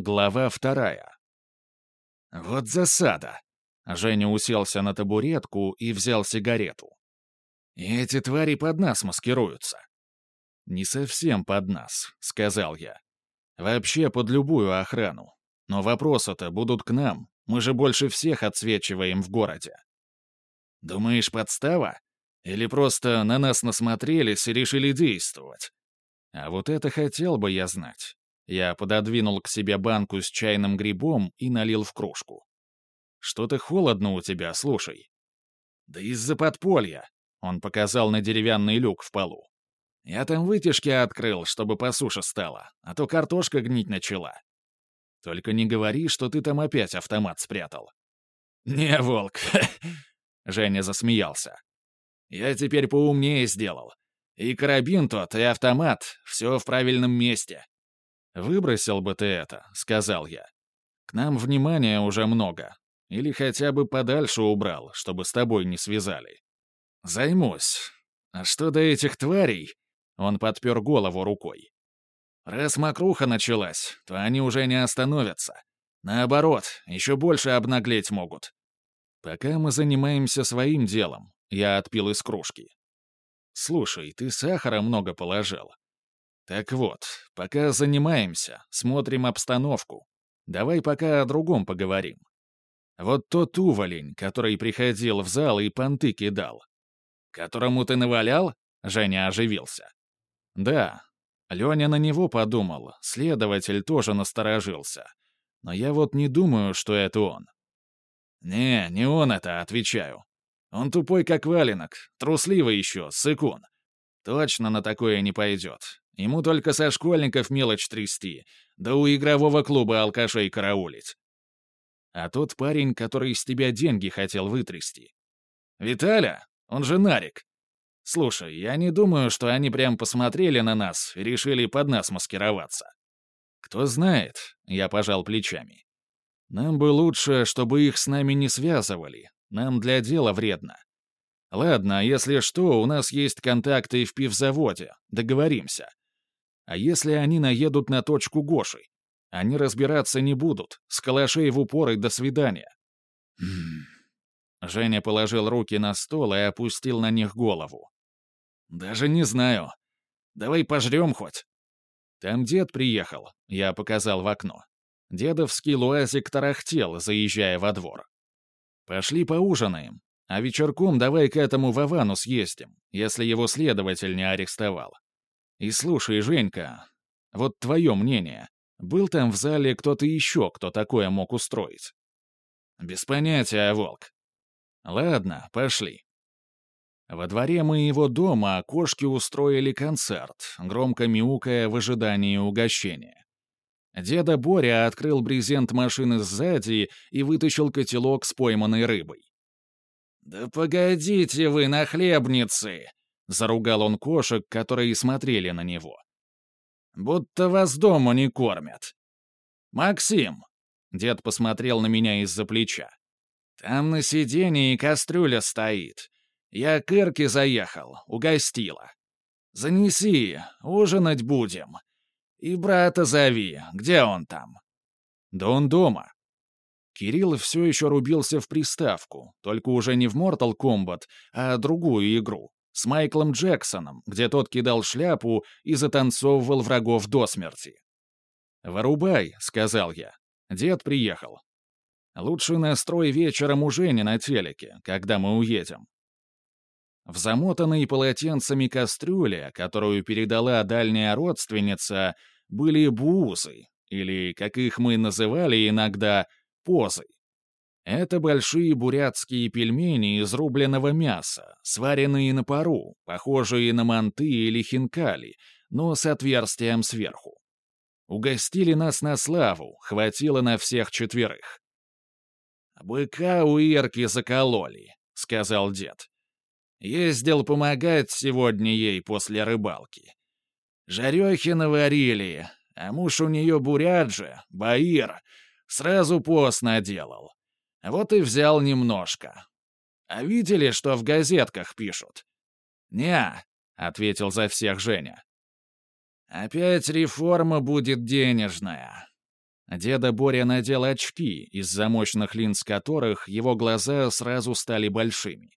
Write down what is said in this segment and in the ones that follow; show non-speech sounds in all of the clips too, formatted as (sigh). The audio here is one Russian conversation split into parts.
Глава вторая. Вот засада. Женя уселся на табуретку и взял сигарету. эти твари под нас маскируются. Не совсем под нас, сказал я. Вообще под любую охрану. Но вопросы-то будут к нам. Мы же больше всех отсвечиваем в городе. Думаешь, подстава? Или просто на нас насмотрелись и решили действовать? А вот это хотел бы я знать. Я пододвинул к себе банку с чайным грибом и налил в кружку. «Что-то холодно у тебя, слушай». «Да из-за подполья», — он показал на деревянный люк в полу. «Я там вытяжки открыл, чтобы по суше стало, а то картошка гнить начала. Только не говори, что ты там опять автомат спрятал». «Не, волк», — (laughs) Женя засмеялся. «Я теперь поумнее сделал. И карабин тот, и автомат — все в правильном месте. «Выбросил бы ты это», — сказал я. «К нам внимания уже много. Или хотя бы подальше убрал, чтобы с тобой не связали». «Займусь. А что до этих тварей?» Он подпер голову рукой. «Раз мокруха началась, то они уже не остановятся. Наоборот, еще больше обнаглеть могут. Пока мы занимаемся своим делом, я отпил из кружки. Слушай, ты сахара много положил. Так вот, пока занимаемся, смотрим обстановку. Давай пока о другом поговорим. Вот тот уволень, который приходил в зал и понты кидал. Которому ты навалял? Женя оживился. Да. Леня на него подумал, следователь тоже насторожился. Но я вот не думаю, что это он. Не, не он это, отвечаю. Он тупой как валенок, трусливый еще, сыкун. Точно на такое не пойдет. Ему только со школьников мелочь трясти, да у игрового клуба алкашей караулить. А тот парень, который из тебя деньги хотел вытрясти. Виталя, он же Нарик. Слушай, я не думаю, что они прям посмотрели на нас и решили под нас маскироваться. Кто знает, я пожал плечами. Нам бы лучше, чтобы их с нами не связывали. Нам для дела вредно. Ладно, если что, у нас есть контакты в пивзаводе. Договоримся. А если они наедут на точку Гоши? Они разбираться не будут, с калашей в упор и до свидания. Женя положил руки на стол и опустил на них голову. «Даже не знаю. Давай пожрем хоть». «Там дед приехал», — я показал в окно. Дедовский луазик тарахтел, заезжая во двор. «Пошли поужинаем, а вечерком давай к этому Вовану съездим, если его следователь не арестовал. И слушай, Женька, вот твое мнение. Был там в зале кто-то еще, кто такое мог устроить? Без понятия, Волк. Ладно, пошли. Во дворе моего дома кошки устроили концерт, громко мяукая в ожидании угощения. Деда Боря открыл брезент машины сзади и вытащил котелок с пойманной рыбой. «Да погодите вы, нахлебницы!» Заругал он кошек, которые смотрели на него. «Будто вас дома не кормят». «Максим!» — дед посмотрел на меня из-за плеча. «Там на сиденье кастрюля стоит. Я к Ирке заехал, угостила. Занеси, ужинать будем. И брата зови, где он там?» «Да он дома». Кирилл все еще рубился в приставку, только уже не в Mortal Kombat, а другую игру с Майклом Джексоном, где тот кидал шляпу и затанцовывал врагов до смерти. «Вырубай», — сказал я. Дед приехал. «Лучше настрой вечером у Жени на телеке, когда мы уедем». В замотанной полотенцами кастрюле, которую передала дальняя родственница, были буузы, или, как их мы называли иногда, позы. Это большие бурятские пельмени из рубленого мяса, сваренные на пару, похожие на манты или хинкали, но с отверстием сверху. Угостили нас на славу, хватило на всех четверых. «Быка у Ирки закололи», — сказал дед. «Ездил помогать сегодня ей после рыбалки. Жарехи наварили, а муж у нее бурят же, Баир, сразу пост наделал. Вот и взял немножко. А видели, что в газетках пишут? «Не», — ответил за всех Женя. «Опять реформа будет денежная. Деда Боря надел очки, из-за мощных линз которых его глаза сразу стали большими.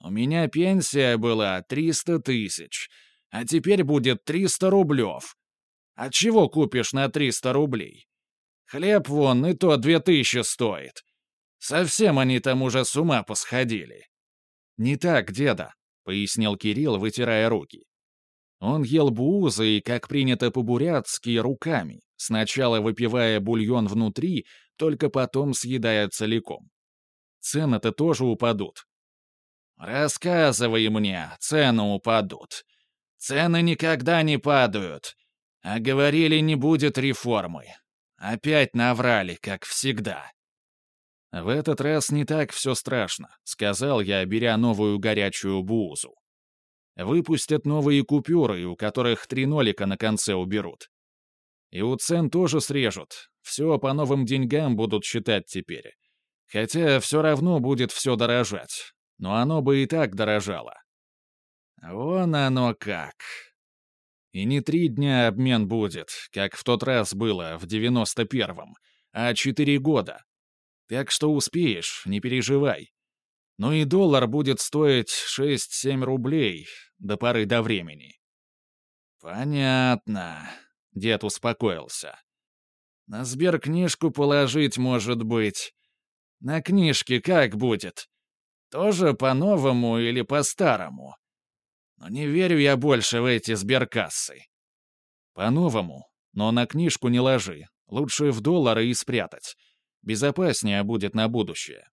«У меня пенсия была 300 тысяч, а теперь будет 300 рублев. А чего купишь на 300 рублей? Хлеб вон и то 2000 стоит. Совсем они там уже с ума посходили». «Не так, деда», — пояснил Кирилл, вытирая руки. Он ел буузы, как принято по-бурятски, руками, сначала выпивая бульон внутри, только потом съедая целиком. Цены-то тоже упадут. «Рассказывай мне, цены упадут. Цены никогда не падают. А говорили, не будет реформы. Опять наврали, как всегда». «В этот раз не так все страшно», — сказал я, беря новую горячую буузу. «Выпустят новые купюры, у которых три нолика на конце уберут. И у цен тоже срежут. Все по новым деньгам будут считать теперь. Хотя все равно будет все дорожать. Но оно бы и так дорожало. Вон оно как. И не три дня обмен будет, как в тот раз было, в девяносто первом, а четыре года. Так что успеешь, не переживай. Ну и доллар будет стоить 6-7 рублей до поры до времени. Понятно. Дед успокоился. На сберкнижку положить, может быть. На книжке как будет? Тоже по-новому или по-старому? Но не верю я больше в эти сберкассы. По-новому, но на книжку не ложи. Лучше в доллары и спрятать. Безопаснее будет на будущее.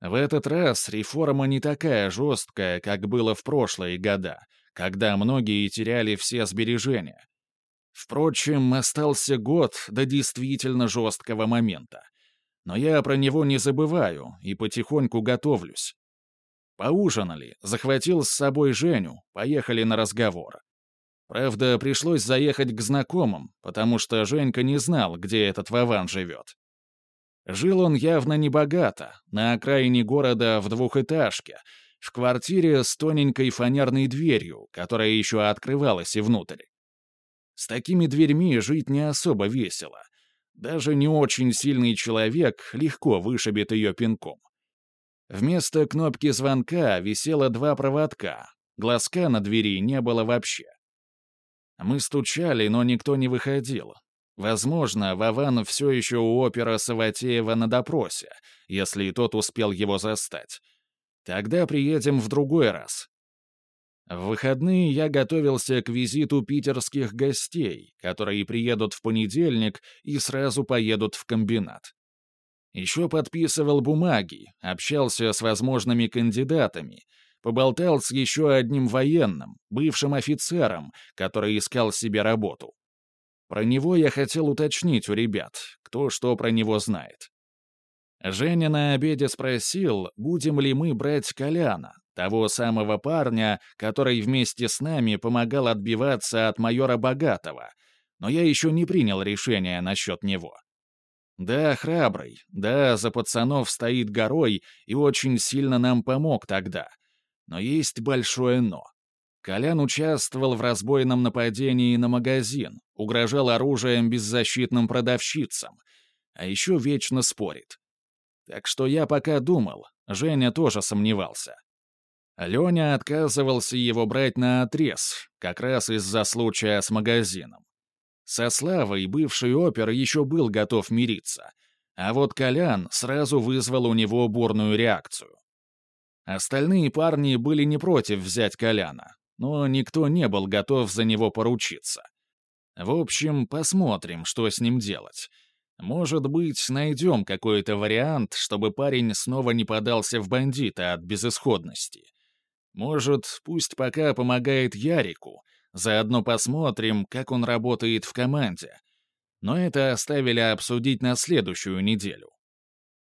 В этот раз реформа не такая жесткая, как было в прошлые года, когда многие теряли все сбережения. Впрочем, остался год до действительно жесткого момента. Но я про него не забываю и потихоньку готовлюсь. Поужинали, захватил с собой Женю, поехали на разговор. Правда, пришлось заехать к знакомым, потому что Женька не знал, где этот Вован живет. Жил он явно небогато, на окраине города в двухэтажке, в квартире с тоненькой фанерной дверью, которая еще открывалась и внутрь. С такими дверьми жить не особо весело. Даже не очень сильный человек легко вышибет ее пинком. Вместо кнопки звонка висело два проводка, глазка на двери не было вообще. Мы стучали, но никто не выходил. Возможно, Вован все еще у опера Саватеева на допросе, если тот успел его застать. Тогда приедем в другой раз. В выходные я готовился к визиту питерских гостей, которые приедут в понедельник и сразу поедут в комбинат. Еще подписывал бумаги, общался с возможными кандидатами, поболтал с еще одним военным, бывшим офицером, который искал себе работу. Про него я хотел уточнить у ребят, кто что про него знает. Женя на обеде спросил, будем ли мы брать Коляна, того самого парня, который вместе с нами помогал отбиваться от майора Богатого, но я еще не принял решение насчет него. Да, храбрый, да, за пацанов стоит горой и очень сильно нам помог тогда. Но есть большое «но». Колян участвовал в разбойном нападении на магазин, угрожал оружием беззащитным продавщицам, а еще вечно спорит. Так что я пока думал, Женя тоже сомневался. Леня отказывался его брать на отрез, как раз из-за случая с магазином. Со Славой бывший опер еще был готов мириться, а вот Колян сразу вызвал у него бурную реакцию. Остальные парни были не против взять Коляна, но никто не был готов за него поручиться. В общем, посмотрим, что с ним делать. Может быть, найдем какой-то вариант, чтобы парень снова не подался в бандита от безысходности. Может, пусть пока помогает Ярику, заодно посмотрим, как он работает в команде. Но это оставили обсудить на следующую неделю.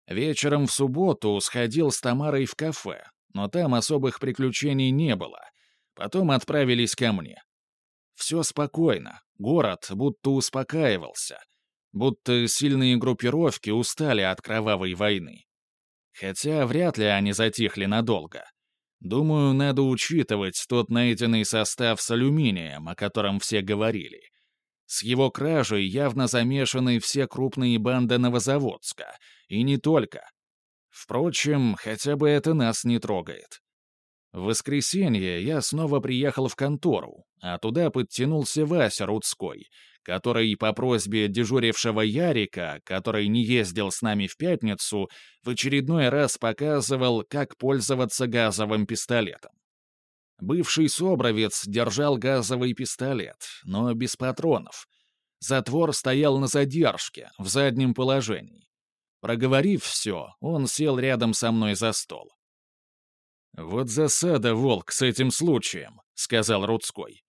Вечером в субботу сходил с Тамарой в кафе, но там особых приключений не было. Потом отправились ко мне. Все спокойно, город будто успокаивался, будто сильные группировки устали от кровавой войны. Хотя вряд ли они затихли надолго. Думаю, надо учитывать тот найденный состав с алюминием, о котором все говорили. С его кражей явно замешаны все крупные банды Новозаводска, и не только. Впрочем, хотя бы это нас не трогает. В воскресенье я снова приехал в контору, а туда подтянулся Вася Рудской, который по просьбе дежурившего Ярика, который не ездил с нами в пятницу, в очередной раз показывал, как пользоваться газовым пистолетом. Бывший собровец держал газовый пистолет, но без патронов. Затвор стоял на задержке, в заднем положении. Проговорив все, он сел рядом со мной за стол. «Вот засада, Волк, с этим случаем», — сказал Рудской.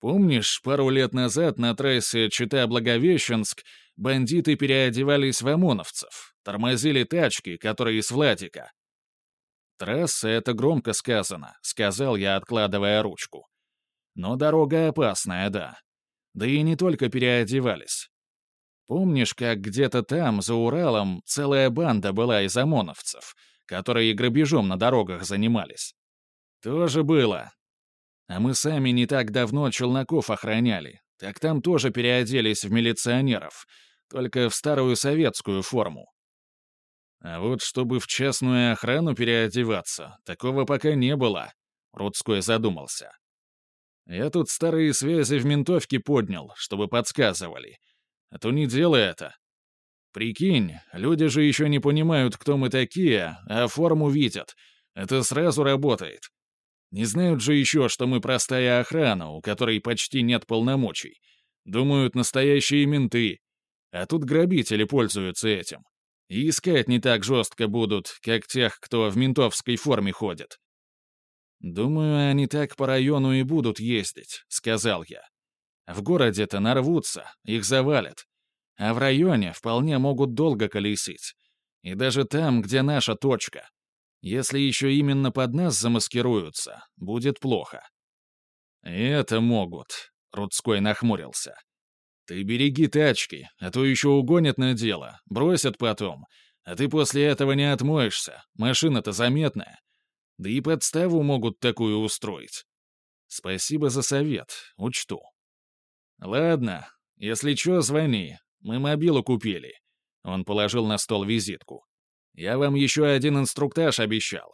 «Помнишь, пару лет назад на трассе Чита-Благовещенск бандиты переодевались в ОМОНовцев, тормозили тачки, которые из Владика, «Трасса — это громко сказано», — сказал я, откладывая ручку. «Но дорога опасная, да. Да и не только переодевались. Помнишь, как где-то там, за Уралом, целая банда была из ОМОНовцев, которые грабежом на дорогах занимались? Тоже было. А мы сами не так давно челноков охраняли, так там тоже переоделись в милиционеров, только в старую советскую форму. А вот чтобы в частную охрану переодеваться, такого пока не было. Рудской задумался. Я тут старые связи в ментовке поднял, чтобы подсказывали. А то не делай это. Прикинь, люди же еще не понимают, кто мы такие, а форму видят. Это сразу работает. Не знают же еще, что мы простая охрана, у которой почти нет полномочий. Думают, настоящие менты. А тут грабители пользуются этим. И искать не так жестко будут, как тех, кто в ментовской форме ходит. «Думаю, они так по району и будут ездить», — сказал я. «В городе-то нарвутся, их завалят. А в районе вполне могут долго колесить. И даже там, где наша точка. Если еще именно под нас замаскируются, будет плохо». «Это могут», — Рудской нахмурился. «Ты береги тачки, а то еще угонят на дело, бросят потом, а ты после этого не отмоешься, машина-то заметная. Да и подставу могут такую устроить. Спасибо за совет, учту». «Ладно, если что, звони, мы мобилу купили». Он положил на стол визитку. «Я вам еще один инструктаж обещал».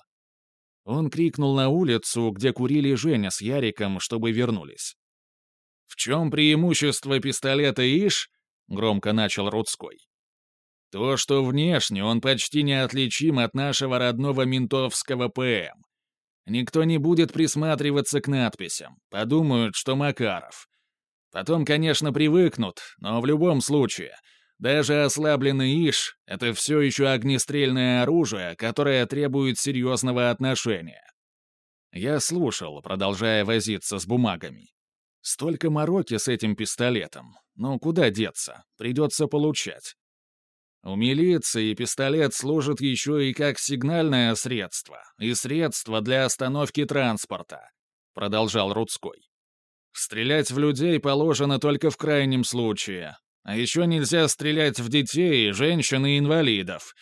Он крикнул на улицу, где курили Женя с Яриком, чтобы вернулись. «В чем преимущество пистолета ИШ?» — громко начал Рудской. «То, что внешне он почти неотличим от нашего родного ментовского ПМ. Никто не будет присматриваться к надписям, подумают, что Макаров. Потом, конечно, привыкнут, но в любом случае, даже ослабленный ИШ — это все еще огнестрельное оружие, которое требует серьезного отношения». Я слушал, продолжая возиться с бумагами. Столько мороки с этим пистолетом. Ну, куда деться? Придется получать. У милиции пистолет служит еще и как сигнальное средство, и средство для остановки транспорта, продолжал Рудской. Стрелять в людей положено только в крайнем случае. А еще нельзя стрелять в детей, женщин и инвалидов.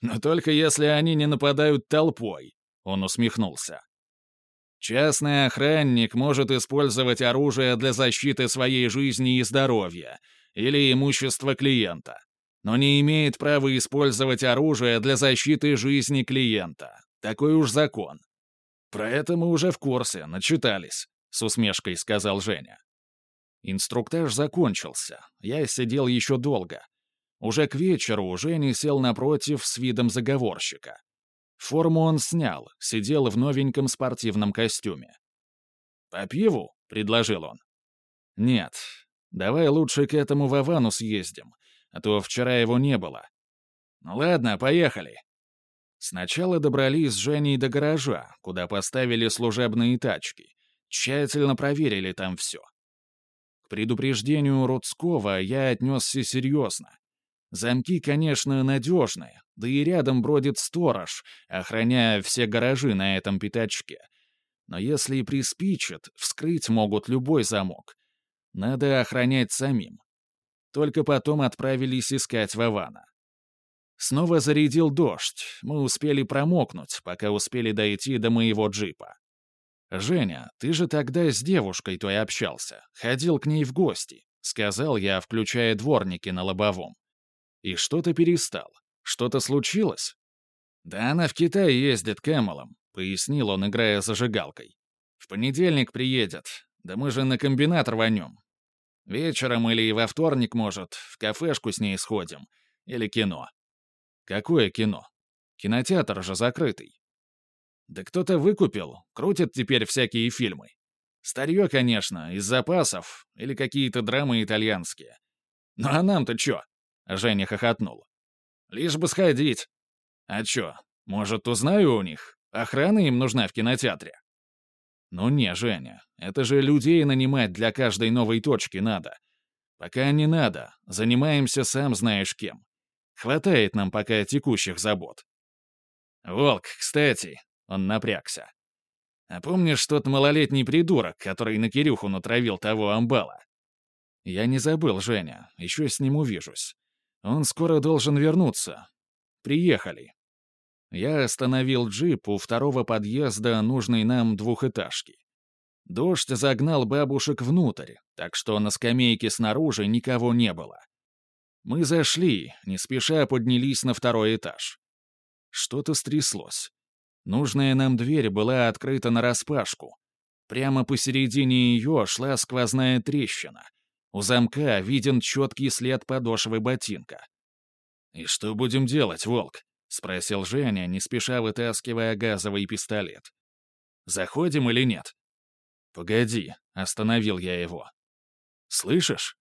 Но только если они не нападают толпой, он усмехнулся. Частный охранник может использовать оружие для защиты своей жизни и здоровья или имущества клиента, но не имеет права использовать оружие для защиты жизни клиента. Такой уж закон. Про это мы уже в курсе, начитались, с усмешкой сказал Женя. Инструктаж закончился. Я сидел еще долго. Уже к вечеру Женя сел напротив с видом заговорщика. Форму он снял, сидел в новеньком спортивном костюме. «По пиву?» — предложил он. «Нет, давай лучше к этому Вовану съездим, а то вчера его не было». «Ну ладно, поехали». Сначала добрались с Женей до гаража, куда поставили служебные тачки. Тщательно проверили там все. К предупреждению Рудского я отнесся серьезно. Замки, конечно, надежные, да и рядом бродит сторож, охраняя все гаражи на этом пятачке. Но если и приспичат, вскрыть могут любой замок. Надо охранять самим. Только потом отправились искать Вована. Снова зарядил дождь, мы успели промокнуть, пока успели дойти до моего джипа. «Женя, ты же тогда с девушкой той общался, ходил к ней в гости», сказал я, включая дворники на лобовом. И что-то перестал. Что-то случилось? Да она в Китай ездит к Эмолам, пояснил он, играя зажигалкой. В понедельник приедет. Да мы же на комбинат рванем. Вечером или во вторник, может, в кафешку с ней сходим. Или кино. Какое кино? Кинотеатр же закрытый. Да кто-то выкупил, крутит теперь всякие фильмы. Старье, конечно, из запасов, или какие-то драмы итальянские. Ну а нам-то чё? Женя хохотнул. Лишь бы сходить. А чё, может, узнаю у них? Охрана им нужна в кинотеатре. Ну не, Женя, это же людей нанимать для каждой новой точки надо. Пока не надо, занимаемся сам знаешь кем. Хватает нам пока текущих забот. Волк, кстати, он напрягся. А помнишь тот малолетний придурок, который на Кирюху натравил того амбала? Я не забыл, Женя, еще с ним увижусь. Он скоро должен вернуться. Приехали. Я остановил джип у второго подъезда нужной нам двухэтажки. Дождь загнал бабушек внутрь, так что на скамейке снаружи никого не было. Мы зашли, не спеша поднялись на второй этаж. Что-то стряслось. Нужная нам дверь была открыта нараспашку. Прямо посередине ее шла сквозная трещина. У замка виден четкий след подошвы ботинка. «И что будем делать, Волк?» — спросил Женя, не спеша вытаскивая газовый пистолет. «Заходим или нет?» «Погоди», — остановил я его. «Слышишь?»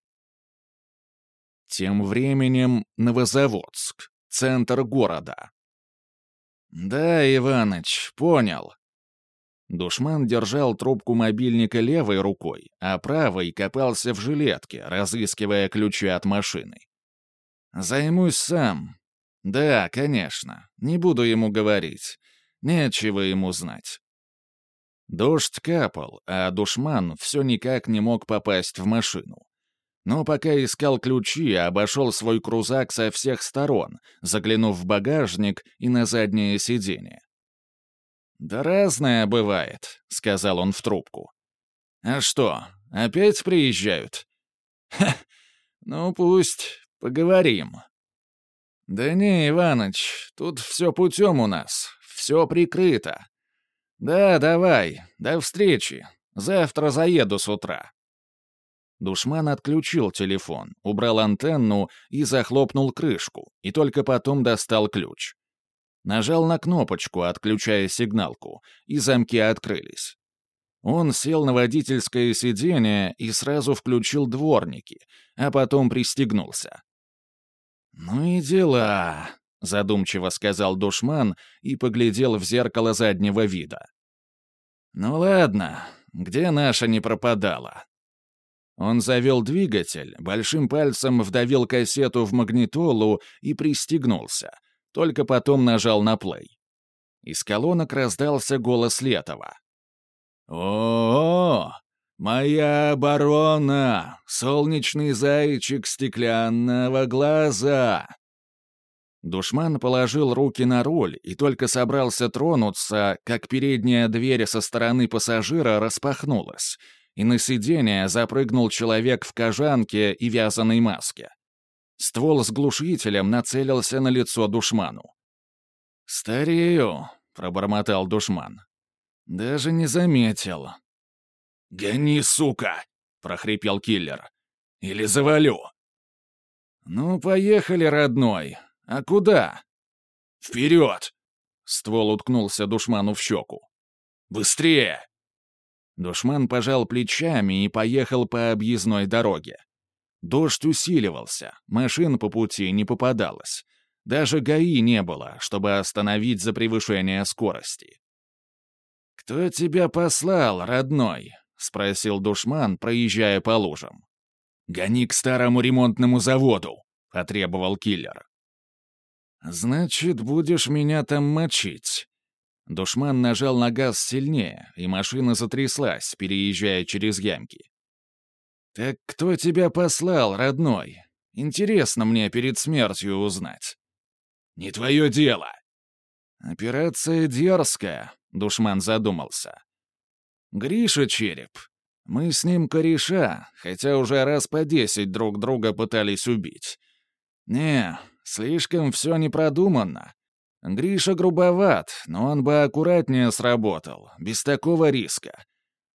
Тем временем Новозаводск, центр города. «Да, Иваныч, понял». Душман держал трубку мобильника левой рукой, а правой копался в жилетке, разыскивая ключи от машины. «Займусь сам. Да, конечно. Не буду ему говорить. Нечего ему знать». Дождь капал, а душман все никак не мог попасть в машину. Но пока искал ключи, обошел свой крузак со всех сторон, заглянув в багажник и на заднее сиденье. «Да разное бывает», — сказал он в трубку. «А что, опять приезжают?» «Ха, ну пусть, поговорим». «Да не, Иваныч, тут все путем у нас, все прикрыто. Да, давай, до встречи, завтра заеду с утра». Душман отключил телефон, убрал антенну и захлопнул крышку, и только потом достал ключ. Нажал на кнопочку, отключая сигналку, и замки открылись. Он сел на водительское сиденье и сразу включил дворники, а потом пристегнулся. «Ну и дела», — задумчиво сказал душман и поглядел в зеркало заднего вида. «Ну ладно, где наша не пропадала?» Он завел двигатель, большим пальцем вдавил кассету в магнитолу и пристегнулся. Только потом нажал на плей. Из колонок раздался голос Летова. «О, -о, -о моя оборона! Солнечный зайчик стеклянного глаза!» Душман положил руки на руль и только собрался тронуться, как передняя дверь со стороны пассажира распахнулась, и на сиденье запрыгнул человек в кожанке и вязаной маске. Ствол с глушителем нацелился на лицо душману. «Старею», — пробормотал душман. «Даже не заметил». «Гони, сука!» — прохрипел киллер. «Или завалю!» «Ну, поехали, родной. А куда?» «Вперед!» — ствол уткнулся душману в щеку. «Быстрее!» Душман пожал плечами и поехал по объездной дороге. Дождь усиливался, машин по пути не попадалось. Даже ГАИ не было, чтобы остановить за превышение скорости. «Кто тебя послал, родной?» — спросил душман, проезжая по лужам. «Гони к старому ремонтному заводу», — потребовал киллер. «Значит, будешь меня там мочить», Душман нажал на газ сильнее, и машина затряслась, переезжая через ямки. «Так кто тебя послал, родной? Интересно мне перед смертью узнать». «Не твое дело!» «Операция дерзкая», — душман задумался. «Гриша Череп, Мы с ним кореша, хотя уже раз по десять друг друга пытались убить. Не, слишком все непродуманно. Гриша грубоват, но он бы аккуратнее сработал, без такого риска.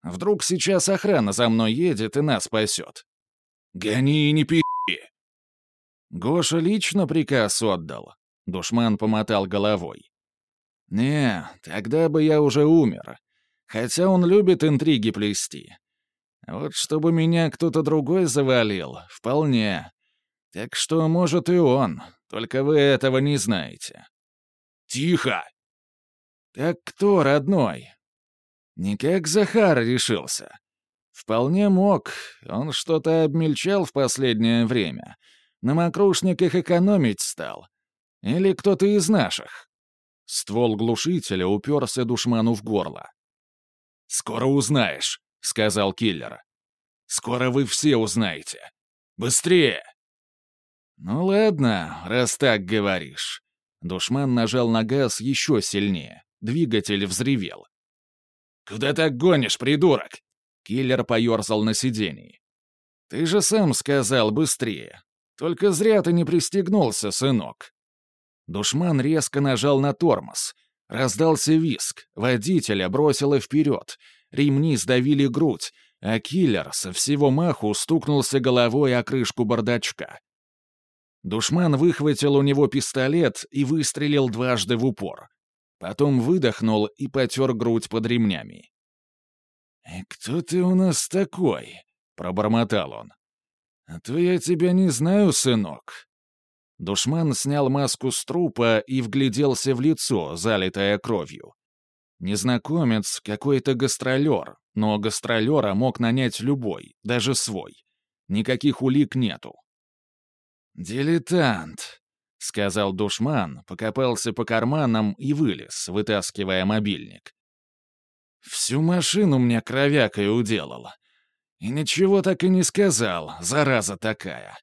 Вдруг сейчас охрана за мной едет и нас спасет. Гони и не пи***. Гоша лично приказ отдал. Душман помотал головой. «Не, тогда бы я уже умер. Хотя он любит интриги плести. Вот чтобы меня кто-то другой завалил, вполне. Так что, может, и он, только вы этого не знаете». «Тихо!» «Так кто, родной?» «Никак Захар решился. Вполне мог, он что-то обмельчал в последнее время. На мокрушниках экономить стал. Или кто-то из наших?» Ствол глушителя уперся душману в горло. «Скоро узнаешь», — сказал киллер. «Скоро вы все узнаете. Быстрее!» «Ну ладно, раз так говоришь». Душман нажал на газ еще сильнее. Двигатель взревел. «Куда так гонишь, придурок?» Киллер поерзал на сиденье. «Ты же сам сказал быстрее. Только зря ты не пристегнулся, сынок». Душман резко нажал на тормоз. Раздался виск, водителя бросило вперед, ремни сдавили грудь, а киллер со всего маху стукнулся головой о крышку бардачка. Душман выхватил у него пистолет и выстрелил дважды в упор. Потом выдохнул и потер грудь под ремнями. «И кто ты у нас такой?» — пробормотал он. «А то я тебя не знаю, сынок». Душман снял маску с трупа и вгляделся в лицо, залитое кровью. Незнакомец — какой-то гастролер, но гастролера мог нанять любой, даже свой. Никаких улик нету. «Дилетант», — сказал душман, покопался по карманам и вылез, вытаскивая мобильник. «Всю машину мне кровякой уделал. И ничего так и не сказал, зараза такая.